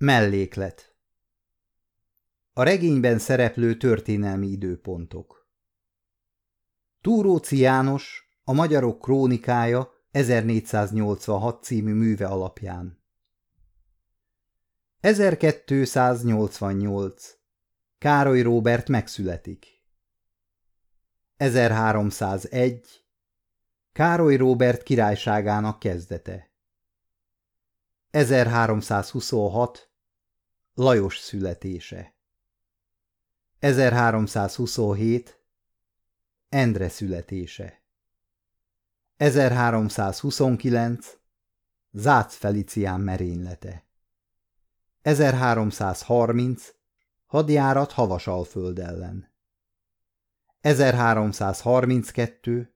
Melléklet. A regényben szereplő történelmi időpontok. Túróci János, a Magyarok krónikája 1486 című műve alapján. 1288 Károly Róbert megszületik. 1301 Károly Róbert királyságának kezdete 1326 Lajos születése. 1327 Endre születése. 1329 Zác Felicián merénylete. 1330 Hadjárat Havasalföld ellen. 1332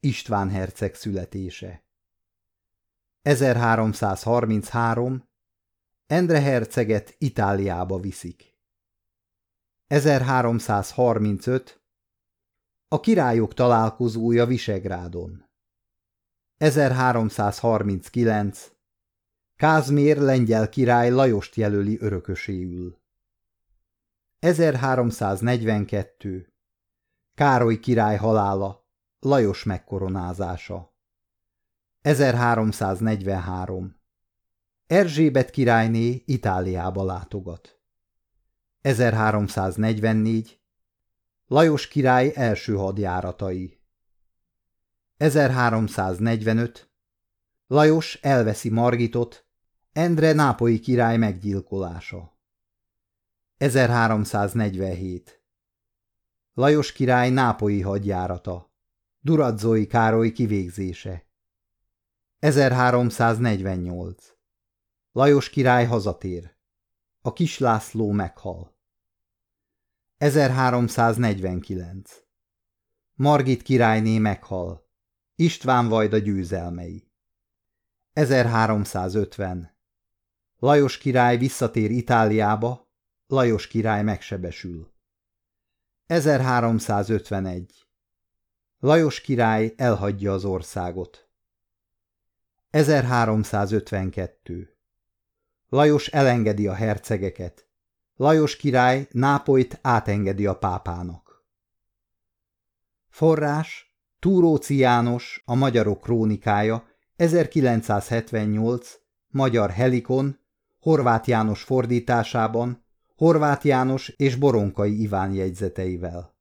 István herceg születése 1333 Endre herceget Itáliába viszik. 1335 A királyok találkozója Visegrádon. 1339 Kázmér lengyel király Lajost jelöli örököséül. 1342 Károly király halála, Lajos megkoronázása. 1343. Erzsébet királyné Itáliába látogat. 1344. Lajos király első hadjáratai. 1345. Lajos elveszi Margitot, Endre nápolyi király meggyilkolása. 1347. Lajos király nápolyi hadjárata, Duradzói Károly kivégzése. 1348. Lajos király hazatér. A kis László meghal. 1349. Margit királyné meghal. István Vajda győzelmei. 1350. Lajos király visszatér Itáliába, Lajos király megsebesül. 1351. Lajos király elhagyja az országot. 1352. Lajos elengedi a hercegeket. Lajos király Nápolyt átengedi a pápának. Forrás Túróci János, a Magyarok krónikája, 1978, Magyar Helikon, Horváth János fordításában, Horváth János és Boronkai Iván jegyzeteivel.